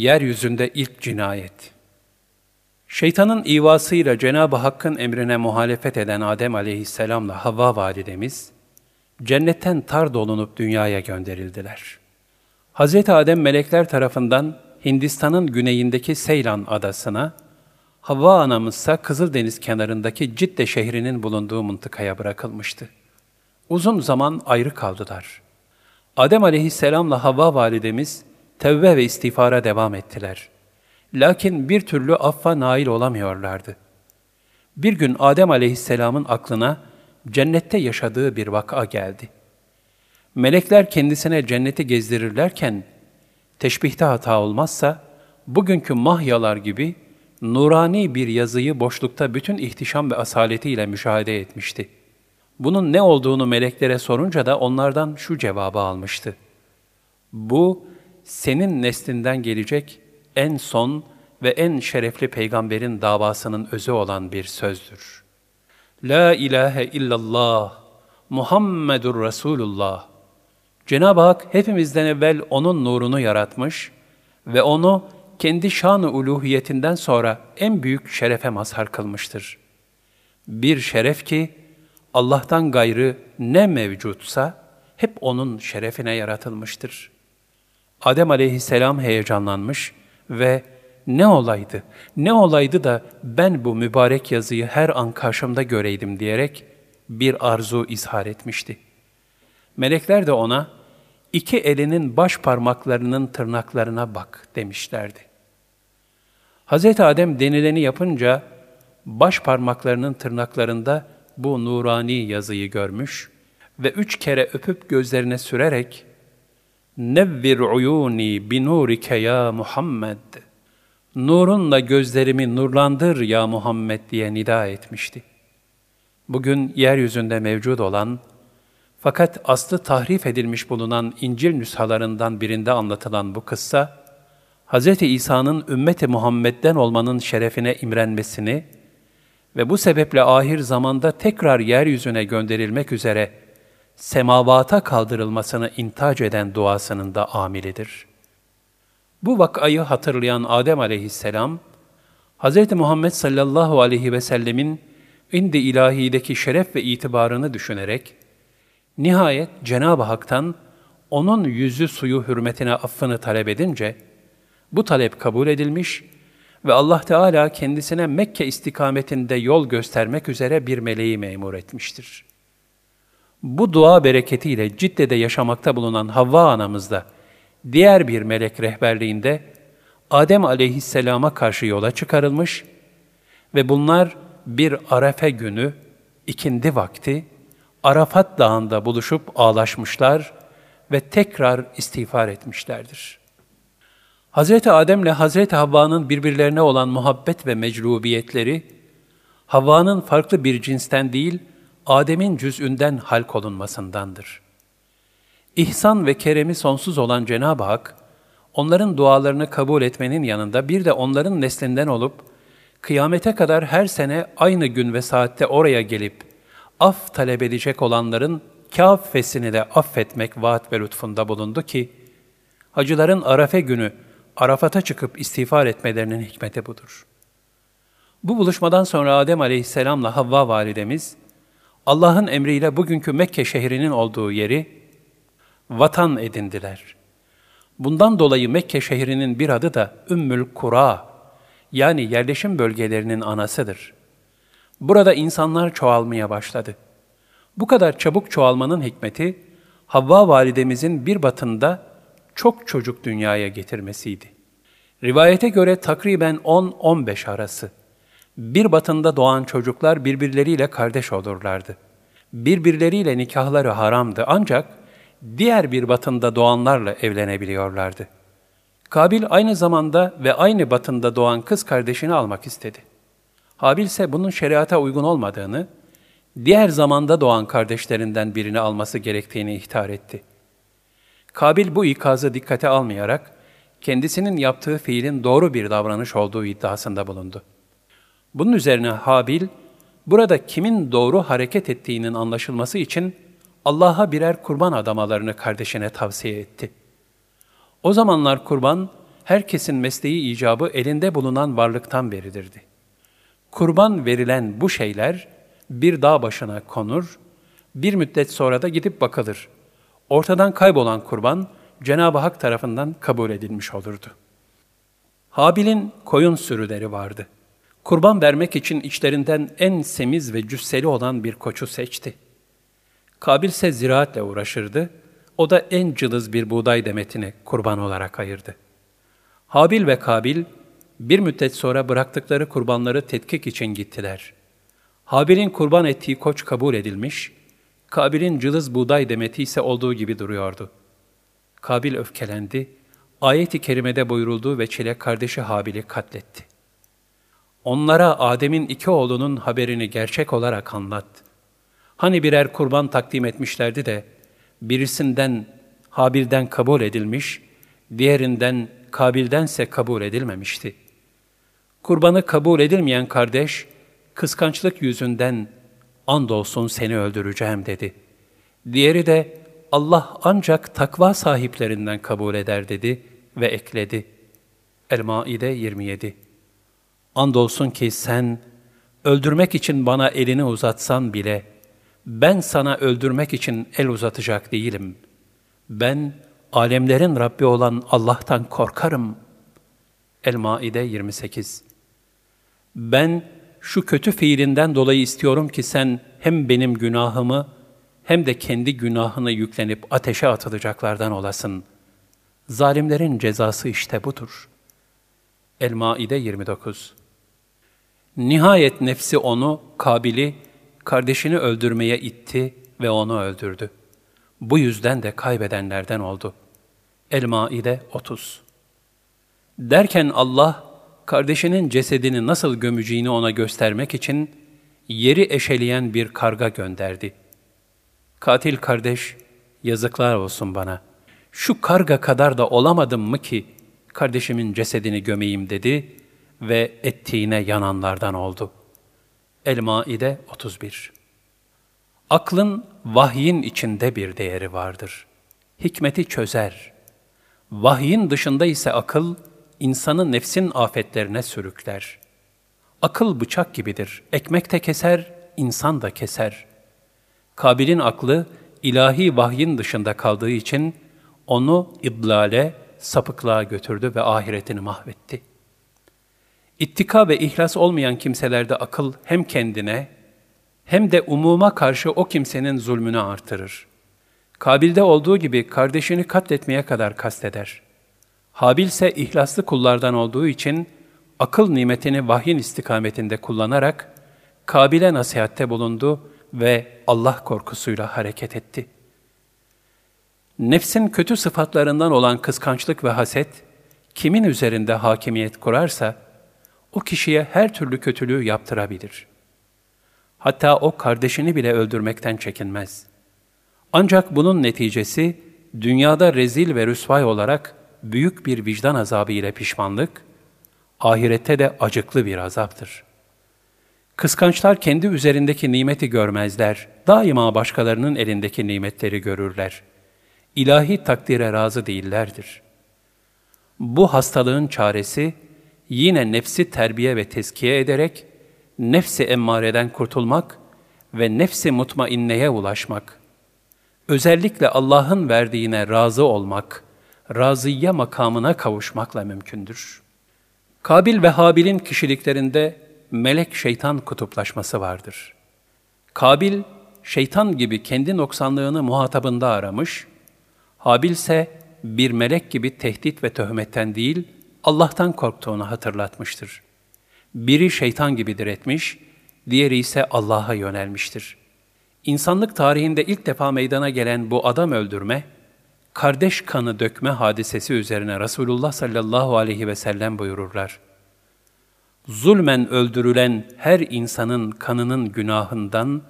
Yeryüzünde ilk cinayet. Şeytanın ivasıyla Cenab-ı Hakk'ın emrine muhalefet eden Adem aleyhisselamla Havva validemiz, cennetten tar dolunup dünyaya gönderildiler. Hz. Adem melekler tarafından Hindistan'ın güneyindeki Seylan adasına, Havva anamızsa Kızıldeniz kenarındaki Cidde şehrinin bulunduğu mıntıkaya bırakılmıştı. Uzun zaman ayrı kaldılar. Adem aleyhisselamla Havva validemiz, tevbe ve istiğfara devam ettiler. Lakin bir türlü affa nail olamıyorlardı. Bir gün Adem aleyhisselamın aklına cennette yaşadığı bir vaka geldi. Melekler kendisine cenneti gezdirirlerken, teşbihte hata olmazsa, bugünkü mahyalar gibi nurani bir yazıyı boşlukta bütün ihtişam ve asaletiyle müşahede etmişti. Bunun ne olduğunu meleklere sorunca da onlardan şu cevabı almıştı. Bu, senin neslinden gelecek en son ve en şerefli peygamberin davasının özü olan bir sözdür. La ilahe illallah, Muhammedur Resulullah. Cenab-ı Hak hepimizden evvel onun nurunu yaratmış ve onu kendi şan-ı uluhiyetinden sonra en büyük şerefe mazhar kılmıştır. Bir şeref ki Allah'tan gayrı ne mevcutsa hep onun şerefine yaratılmıştır.'' Adem aleyhisselam heyecanlanmış ve ne olaydı, ne olaydı da ben bu mübarek yazıyı her an karşımda göreydim diyerek bir arzu izhar etmişti. Melekler de ona, iki elinin baş parmaklarının tırnaklarına bak demişlerdi. Hz. Adem denileni yapınca baş parmaklarının tırnaklarında bu nurani yazıyı görmüş ve üç kere öpüp gözlerine sürerek Nevvir uyuni bi nurike ya Muhammed. Nurunla gözlerimi nurlandır ya Muhammed diye nida etmişti. Bugün yeryüzünde mevcut olan fakat aslı tahrif edilmiş bulunan İncil nüshalarından birinde anlatılan bu kıssa, Hz. İsa'nın ümmeti Muhammed'den olmanın şerefine imrenmesini ve bu sebeple ahir zamanda tekrar yeryüzüne gönderilmek üzere semavata kaldırılmasını intac eden duasının da amilidir. Bu vakayı hatırlayan Adem aleyhisselam, Hz. Muhammed sallallahu aleyhi ve sellemin indi ilahideki şeref ve itibarını düşünerek, nihayet Cenab-ı Hak'tan onun yüzü suyu hürmetine affını talep edince, bu talep kabul edilmiş ve Allah Teala kendisine Mekke istikametinde yol göstermek üzere bir meleği memur etmiştir.'' Bu dua bereketiyle Cidde'de yaşamakta bulunan Havva anamız da diğer bir melek rehberliğinde Adem aleyhisselama karşı yola çıkarılmış ve bunlar bir Arefe günü, ikindi vakti, Arafat Dağı'nda buluşup ağlaşmışlar ve tekrar istiğfar etmişlerdir. Hz. Adem ile Hz. Havva'nın birbirlerine olan muhabbet ve meclubiyetleri, Havva'nın farklı bir cinsten değil, Adem'in cüz'ünden halk olunmasındandır. İhsan ve keremi sonsuz olan Cenab-ı Hak, onların dualarını kabul etmenin yanında bir de onların neslinden olup, kıyamete kadar her sene aynı gün ve saatte oraya gelip, af talep edecek olanların kâffesini de affetmek vaat ve lütfunda bulundu ki, hacıların Arafe günü Arafat'a çıkıp istiğfar etmelerinin hikmeti budur. Bu buluşmadan sonra Adem aleyhisselamla Havva validemiz, Allah'ın emriyle bugünkü Mekke şehrinin olduğu yeri vatan edindiler. Bundan dolayı Mekke şehrinin bir adı da Ümmül Kura yani yerleşim bölgelerinin anasıdır. Burada insanlar çoğalmaya başladı. Bu kadar çabuk çoğalmanın hikmeti Havva validemizin bir batında çok çocuk dünyaya getirmesiydi. Rivayete göre takriben 10-15 arası bir batında doğan çocuklar birbirleriyle kardeş olurlardı. Birbirleriyle nikahları haramdı ancak diğer bir batında doğanlarla evlenebiliyorlardı. Kabil aynı zamanda ve aynı batında doğan kız kardeşini almak istedi. Habil ise bunun şeriata uygun olmadığını, diğer zamanda doğan kardeşlerinden birini alması gerektiğini ihtar etti. Kabil bu ikazı dikkate almayarak, kendisinin yaptığı fiilin doğru bir davranış olduğu iddiasında bulundu. Bunun üzerine Habil, burada kimin doğru hareket ettiğinin anlaşılması için Allah'a birer kurban adamalarını kardeşine tavsiye etti. O zamanlar kurban, herkesin mesleği icabı elinde bulunan varlıktan beridirdi. Kurban verilen bu şeyler bir dağ başına konur, bir müddet sonra da gidip bakılır. Ortadan kaybolan kurban Cenab-ı Hak tarafından kabul edilmiş olurdu. Habil'in koyun sürüleri vardı. Kurban vermek için içlerinden en semiz ve cüsseli olan bir koçu seçti. Kabil ise ziraatle uğraşırdı. O da en cılız bir buğday demetini kurban olarak ayırdı. Habil ve Kabil bir müddet sonra bıraktıkları kurbanları tetkik için gittiler. Habil'in kurban ettiği koç kabul edilmiş, Kabil'in cılız buğday demeti ise olduğu gibi duruyordu. Kabil öfkelendi, ayet-i kerimede buyurulduğu ve çile kardeşi Habil'i katletti. Onlara Adem'in iki oğlunun haberini gerçek olarak anlat. Hani birer kurban takdim etmişlerdi de, birisinden Habil'den kabul edilmiş, diğerinden Kabil'dense kabul edilmemişti. Kurbanı kabul edilmeyen kardeş, kıskançlık yüzünden andolsun seni öldüreceğim dedi. Diğeri de Allah ancak takva sahiplerinden kabul eder dedi ve ekledi. El-Maide 27 Andolsun ki sen öldürmek için bana elini uzatsan bile ben sana öldürmek için el uzatacak değilim. Ben alemlerin Rabbi olan Allah'tan korkarım. El-Maide 28 Ben şu kötü fiilinden dolayı istiyorum ki sen hem benim günahımı hem de kendi günahını yüklenip ateşe atılacaklardan olasın. Zalimlerin cezası işte budur. El-Maide 29 Nihayet nefsi onu, Kabil'i, kardeşini öldürmeye itti ve onu öldürdü. Bu yüzden de kaybedenlerden oldu. El-Maide 30 Derken Allah, kardeşinin cesedini nasıl gömeceğini ona göstermek için yeri eşeleyen bir karga gönderdi. Katil kardeş, yazıklar olsun bana. Şu karga kadar da olamadım mı ki kardeşimin cesedini gömeyim dedi ve ettiğine yananlardan oldu. El-Maide 31 Aklın vahyin içinde bir değeri vardır. Hikmeti çözer. Vahyin dışında ise akıl, insanı nefsin afetlerine sürükler. Akıl bıçak gibidir. Ekmek de keser, insan da keser. Kabil'in aklı, ilahi vahyin dışında kaldığı için onu idlale, sapıklığa götürdü ve ahiretini mahvetti. İttika ve ihlas olmayan kimselerde akıl hem kendine hem de umuma karşı o kimsenin zulmünü artırır. Kabil'de olduğu gibi kardeşini katletmeye kadar kasteder. Habil ise ihlaslı kullardan olduğu için akıl nimetini vahyin istikametinde kullanarak Kabil'e nasihatte bulundu ve Allah korkusuyla hareket etti. Nefsin kötü sıfatlarından olan kıskançlık ve haset, kimin üzerinde hakimiyet kurarsa, o kişiye her türlü kötülüğü yaptırabilir. Hatta o kardeşini bile öldürmekten çekinmez. Ancak bunun neticesi, dünyada rezil ve rüsvay olarak büyük bir vicdan azabı ile pişmanlık, ahirette de acıklı bir azaptır. Kıskançlar kendi üzerindeki nimeti görmezler, daima başkalarının elindeki nimetleri görürler. İlahi takdire razı değillerdir. Bu hastalığın çaresi, yine nefsi terbiye ve tezkiye ederek, nefsi emmareden kurtulmak ve nefsi mutmainneye ulaşmak, özellikle Allah'ın verdiğine razı olmak, razıya makamına kavuşmakla mümkündür. Kabil ve Habil'in kişiliklerinde melek şeytan kutuplaşması vardır. Kabil, şeytan gibi kendi noksanlığını muhatabında aramış, Habil ise bir melek gibi tehdit ve töhmetten değil, Allah'tan korktuğunu hatırlatmıştır. Biri şeytan gibidir etmiş, diğeri ise Allah'a yönelmiştir. İnsanlık tarihinde ilk defa meydana gelen bu adam öldürme, kardeş kanı dökme hadisesi üzerine Resulullah sallallahu aleyhi ve sellem buyururlar. Zulmen öldürülen her insanın kanının günahından,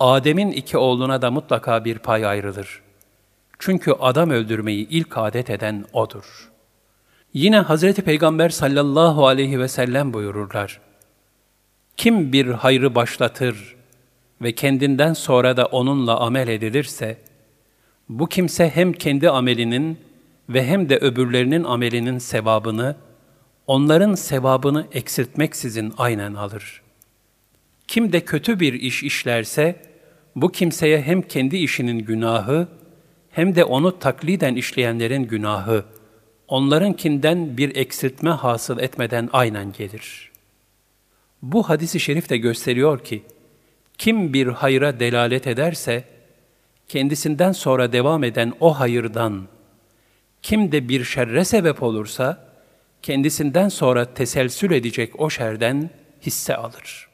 Adem'in iki oğluna da mutlaka bir pay ayrılır. Çünkü adam öldürmeyi ilk adet eden O'dur.'' Yine Hazreti Peygamber sallallahu aleyhi ve sellem buyururlar. Kim bir hayrı başlatır ve kendinden sonra da onunla amel edilirse, bu kimse hem kendi amelinin ve hem de öbürlerinin amelinin sevabını, onların sevabını eksiltmeksizin aynen alır. Kim de kötü bir iş işlerse, bu kimseye hem kendi işinin günahı, hem de onu takliden işleyenlerin günahı, onlarınkinden bir eksiltme hasıl etmeden aynen gelir. Bu hadisi şerif de gösteriyor ki, kim bir hayra delalet ederse, kendisinden sonra devam eden o hayırdan, kim de bir şerre sebep olursa, kendisinden sonra teselsül edecek o şerden hisse alır.''